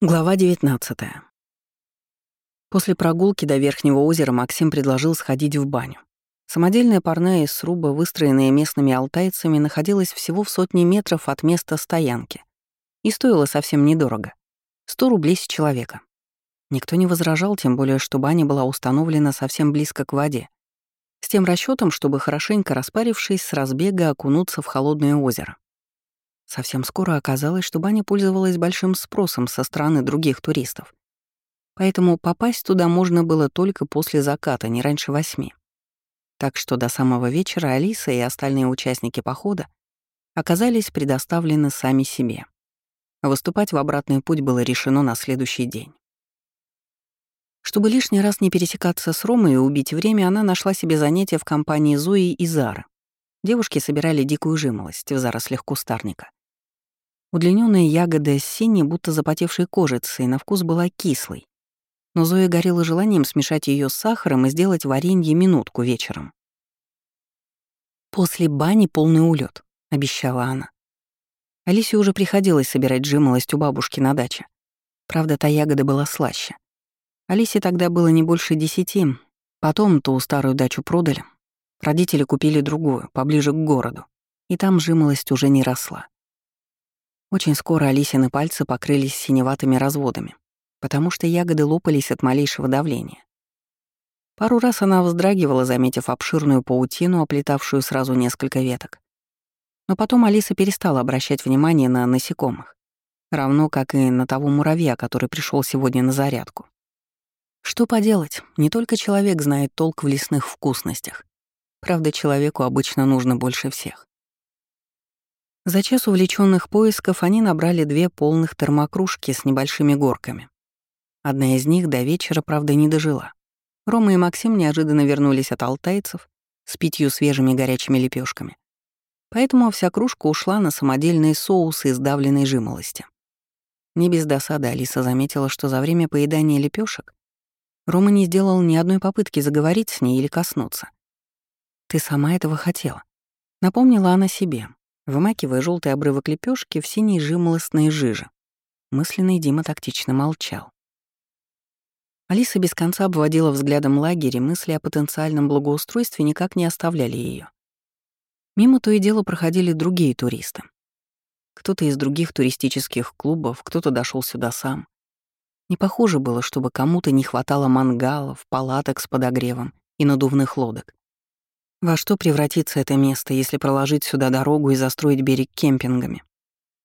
Глава 19. После прогулки до Верхнего озера Максим предложил сходить в баню. Самодельная парная из сруба, выстроенная местными алтайцами, находилась всего в сотне метров от места стоянки и стоила совсем недорого — 100 рублей с человека. Никто не возражал, тем более, что баня была установлена совсем близко к воде, с тем расчетом, чтобы хорошенько распарившись с разбега окунуться в холодное озеро. Совсем скоро оказалось, что баня пользовалась большим спросом со стороны других туристов. Поэтому попасть туда можно было только после заката, не раньше восьми. Так что до самого вечера Алиса и остальные участники похода оказались предоставлены сами себе. Выступать в обратный путь было решено на следующий день. Чтобы лишний раз не пересекаться с Ромой и убить время, она нашла себе занятие в компании Зои и Зары. Девушки собирали дикую жимолость в зарослях кустарника. Удлиненная ягода с синей, будто запотевшей кожицей, на вкус была кислой. Но Зоя горела желанием смешать ее с сахаром и сделать варенье минутку вечером. «После бани полный улет, обещала она. Алисе уже приходилось собирать жимолость у бабушки на даче. Правда, та ягода была слаще. Алисе тогда было не больше десяти. Потом ту старую дачу продали. Родители купили другую, поближе к городу. И там жимолость уже не росла. Очень скоро Алисины пальцы покрылись синеватыми разводами, потому что ягоды лопались от малейшего давления. Пару раз она вздрагивала, заметив обширную паутину, оплетавшую сразу несколько веток. Но потом Алиса перестала обращать внимание на насекомых, равно как и на того муравья, который пришел сегодня на зарядку. Что поделать, не только человек знает толк в лесных вкусностях. Правда, человеку обычно нужно больше всех. За час увлеченных поисков они набрали две полных термокружки с небольшими горками. Одна из них до вечера, правда, не дожила. Рома и Максим неожиданно вернулись от алтайцев с пятью свежими горячими лепешками. Поэтому вся кружка ушла на самодельные соусы из давленной жимолости. Не без досады Алиса заметила, что за время поедания лепешек Рома не сделал ни одной попытки заговорить с ней или коснуться. «Ты сама этого хотела», — напомнила она себе, вымакивая желтый обрывок лепешки в синей жимолостной жиже. Мысленный Дима тактично молчал. Алиса без конца обводила взглядом лагерь, и мысли о потенциальном благоустройстве никак не оставляли ее. Мимо то и дело проходили другие туристы. Кто-то из других туристических клубов, кто-то дошел сюда сам. Не похоже было, чтобы кому-то не хватало мангалов, палаток с подогревом и надувных лодок. Во что превратится это место, если проложить сюда дорогу и застроить берег кемпингами?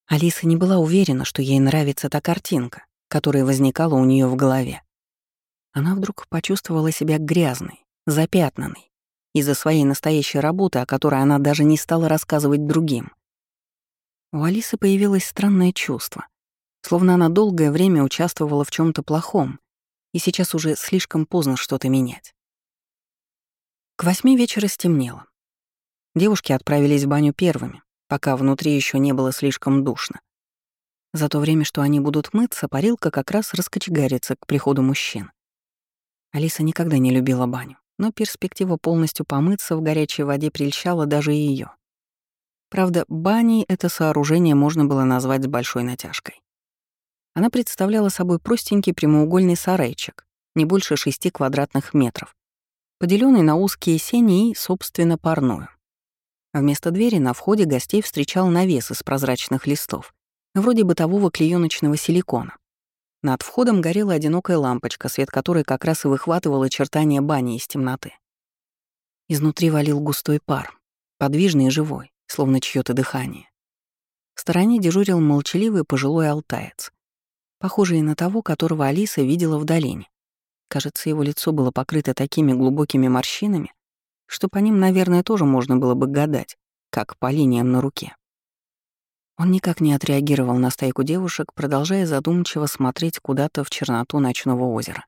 Алиса не была уверена, что ей нравится та картинка, которая возникала у нее в голове. Она вдруг почувствовала себя грязной, запятнанной из-за своей настоящей работы, о которой она даже не стала рассказывать другим. У Алисы появилось странное чувство, словно она долгое время участвовала в чем то плохом, и сейчас уже слишком поздно что-то менять. К восьми вечера стемнело. Девушки отправились в баню первыми, пока внутри еще не было слишком душно. За то время, что они будут мыться, парилка как раз раскочегарится к приходу мужчин. Алиса никогда не любила баню, но перспектива полностью помыться в горячей воде прельщала даже ее. Правда, баней это сооружение можно было назвать с большой натяжкой. Она представляла собой простенький прямоугольный сарайчик, не больше шести квадратных метров, поделенный на узкие сени и, собственно, парную. Вместо двери на входе гостей встречал навес из прозрачных листов, вроде бытового клеёночного силикона. Над входом горела одинокая лампочка, свет которой как раз и выхватывал очертания бани из темноты. Изнутри валил густой пар, подвижный и живой, словно чьё то дыхание. В стороне дежурил молчаливый пожилой алтаец, похожий на того, которого Алиса видела в долине. Кажется, его лицо было покрыто такими глубокими морщинами, что по ним, наверное, тоже можно было бы гадать, как по линиям на руке. Он никак не отреагировал на стайку девушек, продолжая задумчиво смотреть куда-то в черноту ночного озера.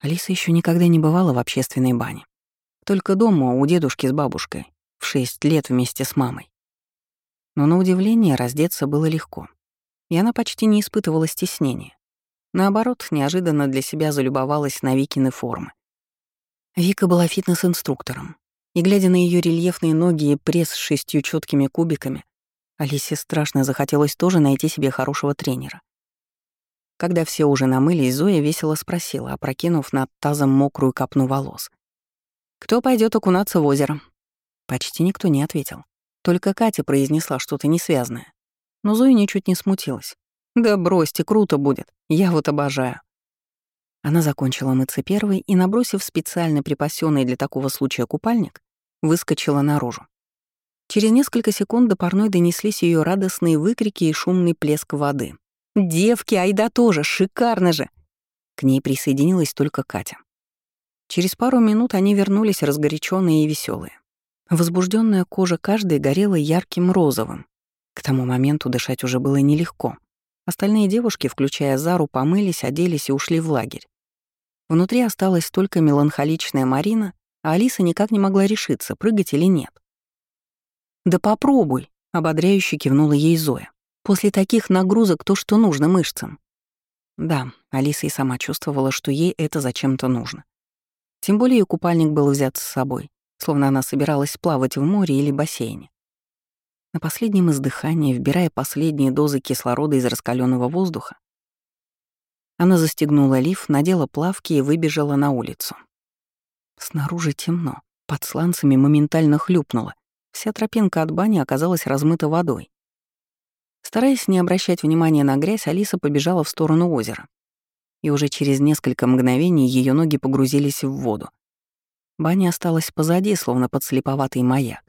Алиса еще никогда не бывала в общественной бане. Только дома у дедушки с бабушкой, в шесть лет вместе с мамой. Но на удивление раздеться было легко, и она почти не испытывала стеснения. Наоборот, неожиданно для себя залюбовалась на Викины формы. Вика была фитнес-инструктором, и, глядя на ее рельефные ноги и пресс с шестью четкими кубиками, Алисе страшно захотелось тоже найти себе хорошего тренера. Когда все уже намылись, Зоя весело спросила, опрокинув над тазом мокрую копну волос. «Кто пойдет окунаться в озеро?» Почти никто не ответил. Только Катя произнесла что-то несвязное. Но Зоя ничуть не смутилась. «Да бросьте, круто будет. Я вот обожаю». Она закончила мыться первой и, набросив специально припасенный для такого случая купальник, выскочила наружу. Через несколько секунд до парной донеслись ее радостные выкрики и шумный плеск воды. «Девки, айда тоже, шикарно же!» К ней присоединилась только Катя. Через пару минут они вернулись разгоряченные и веселые. Возбужденная кожа каждой горела ярким розовым. К тому моменту дышать уже было нелегко. Остальные девушки, включая Зару, помылись, оделись и ушли в лагерь. Внутри осталась только меланхоличная Марина, а Алиса никак не могла решиться, прыгать или нет. «Да попробуй», — ободряюще кивнула ей Зоя. «После таких нагрузок то, что нужно мышцам». Да, Алиса и сама чувствовала, что ей это зачем-то нужно. Тем более купальник был взят с собой, словно она собиралась плавать в море или бассейне. На последнем издыхании, вбирая последние дозы кислорода из раскаленного воздуха, она застегнула лиф, надела плавки и выбежала на улицу. Снаружи темно, под сланцами моментально хлюпнуло. Вся тропинка от бани оказалась размыта водой. Стараясь не обращать внимания на грязь, Алиса побежала в сторону озера. И уже через несколько мгновений ее ноги погрузились в воду. Баня осталась позади, словно подслеповатый маяк.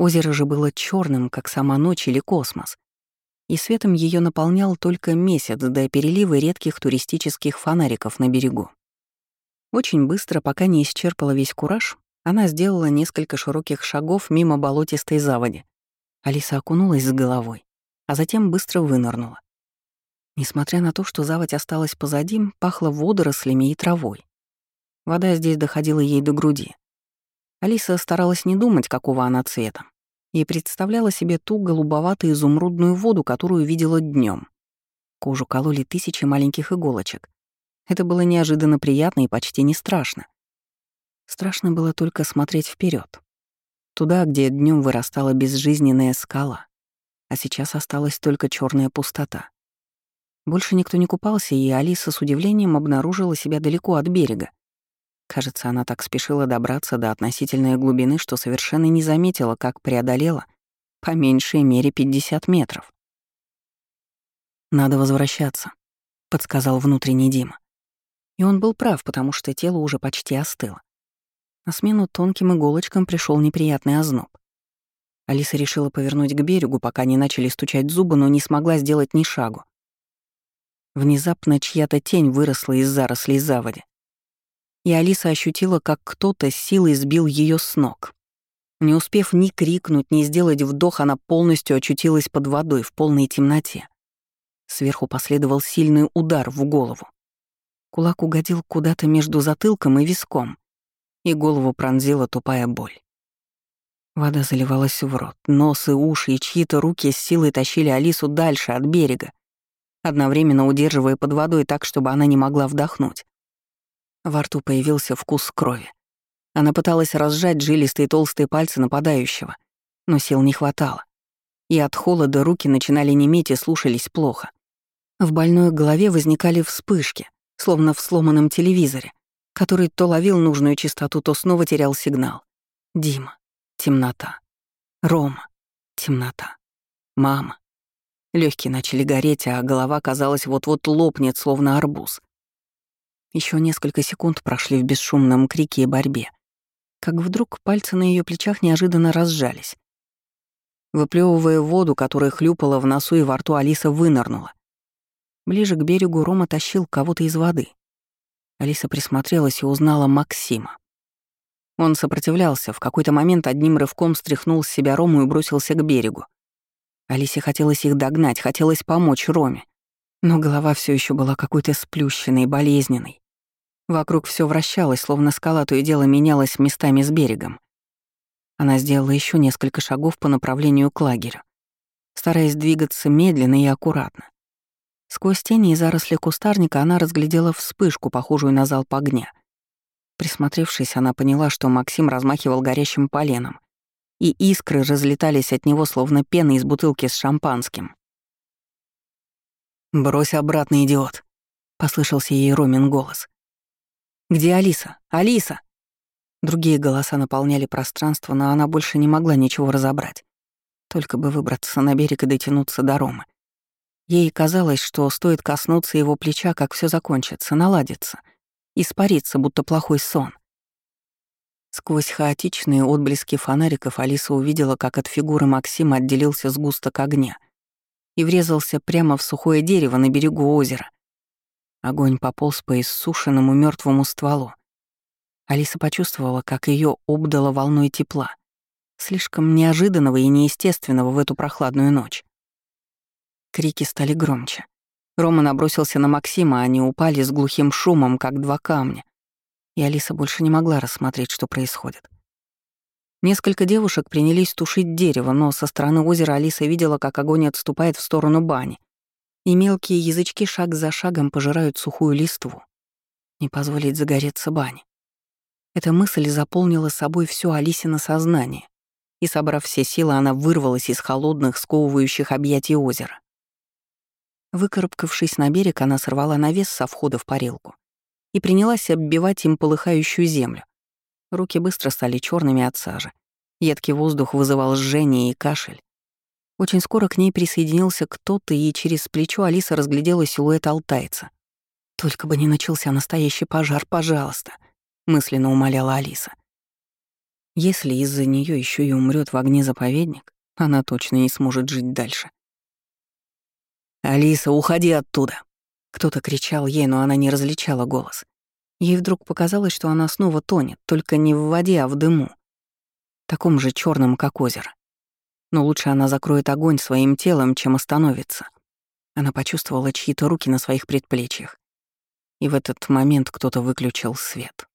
Озеро же было черным, как сама ночь или космос, и светом ее наполнял только месяц до перелива редких туристических фонариков на берегу. Очень быстро, пока не исчерпала весь кураж, она сделала несколько широких шагов мимо болотистой заводи. Алиса окунулась с головой, а затем быстро вынырнула. Несмотря на то, что заводь осталась позади, пахло водорослями и травой. Вода здесь доходила ей до груди. Алиса старалась не думать, какого она цвета, и представляла себе ту голубоватую изумрудную воду, которую видела днем. Кожу кололи тысячи маленьких иголочек. Это было неожиданно приятно и почти не страшно. Страшно было только смотреть вперед, Туда, где днем вырастала безжизненная скала, а сейчас осталась только черная пустота. Больше никто не купался, и Алиса с удивлением обнаружила себя далеко от берега, Кажется, она так спешила добраться до относительной глубины, что совершенно не заметила, как преодолела по меньшей мере 50 метров. «Надо возвращаться», — подсказал внутренний Дима. И он был прав, потому что тело уже почти остыло. На смену тонким иголочкам пришел неприятный озноб. Алиса решила повернуть к берегу, пока не начали стучать зубы, но не смогла сделать ни шагу. Внезапно чья-то тень выросла из зарослей заводи и Алиса ощутила, как кто-то с силой сбил ее с ног. Не успев ни крикнуть, ни сделать вдох, она полностью очутилась под водой в полной темноте. Сверху последовал сильный удар в голову. Кулак угодил куда-то между затылком и виском, и голову пронзила тупая боль. Вода заливалась в рот, нос и уши, и чьи-то руки с силой тащили Алису дальше от берега, одновременно удерживая под водой так, чтобы она не могла вдохнуть. Во рту появился вкус крови. Она пыталась разжать жилистые толстые пальцы нападающего, но сил не хватало. И от холода руки начинали неметь и слушались плохо. В больной голове возникали вспышки, словно в сломанном телевизоре, который то ловил нужную частоту, то снова терял сигнал. Дима. Темнота. Рома. Темнота. Мама. Легкие начали гореть, а голова, казалось, вот-вот лопнет, словно арбуз. Еще несколько секунд прошли в бесшумном крике и борьбе, как вдруг пальцы на ее плечах неожиданно разжались. Выплевывая воду, которая хлюпала в носу и во рту, Алиса вынырнула. Ближе к берегу Рома тащил кого-то из воды. Алиса присмотрелась и узнала Максима. Он сопротивлялся, в какой-то момент одним рывком стряхнул с себя Рому и бросился к берегу. Алисе хотелось их догнать, хотелось помочь Роме. Но голова все еще была какой-то сплющенной, болезненной. Вокруг все вращалось, словно скала то и дело менялась местами с берегом. Она сделала еще несколько шагов по направлению к лагерю, стараясь двигаться медленно и аккуратно. Сквозь тени и заросли кустарника она разглядела вспышку, похожую на залп огня. Присмотревшись, она поняла, что Максим размахивал горящим поленом, и искры разлетались от него, словно пена из бутылки с шампанским. «Брось обратно, идиот!» — послышался ей Ромин голос. «Где Алиса? Алиса!» Другие голоса наполняли пространство, но она больше не могла ничего разобрать. Только бы выбраться на берег и дотянуться до Ромы. Ей казалось, что стоит коснуться его плеча, как все закончится, наладится, испарится, будто плохой сон. Сквозь хаотичные отблески фонариков Алиса увидела, как от фигуры Максима отделился сгусток огня и врезался прямо в сухое дерево на берегу озера. Огонь пополз по иссушенному мертвому стволу. Алиса почувствовала, как ее обдало волной тепла, слишком неожиданного и неестественного в эту прохладную ночь. Крики стали громче. Рома набросился на Максима, они упали с глухим шумом, как два камня, и Алиса больше не могла рассмотреть, что происходит. Несколько девушек принялись тушить дерево, но со стороны озера Алиса видела, как огонь отступает в сторону бани, и мелкие язычки шаг за шагом пожирают сухую листву. Не позволить загореться бане. Эта мысль заполнила собой все Алисино сознание, и, собрав все силы, она вырвалась из холодных, сковывающих объятий озера. Выкарабкавшись на берег, она сорвала навес со входа в парилку и принялась оббивать им полыхающую землю. Руки быстро стали черными от сажи. Едкий воздух вызывал жжение и кашель. Очень скоро к ней присоединился кто-то, и через плечо Алиса разглядела силуэт алтайца. «Только бы не начался настоящий пожар, пожалуйста», — мысленно умоляла Алиса. Если из-за нее еще и умрет в огне заповедник, она точно не сможет жить дальше. «Алиса, уходи оттуда!» Кто-то кричал ей, но она не различала голос. Ей вдруг показалось, что она снова тонет, только не в воде, а в дыму. Таком же черном, как озеро. Но лучше она закроет огонь своим телом, чем остановится. Она почувствовала чьи-то руки на своих предплечьях. И в этот момент кто-то выключил свет.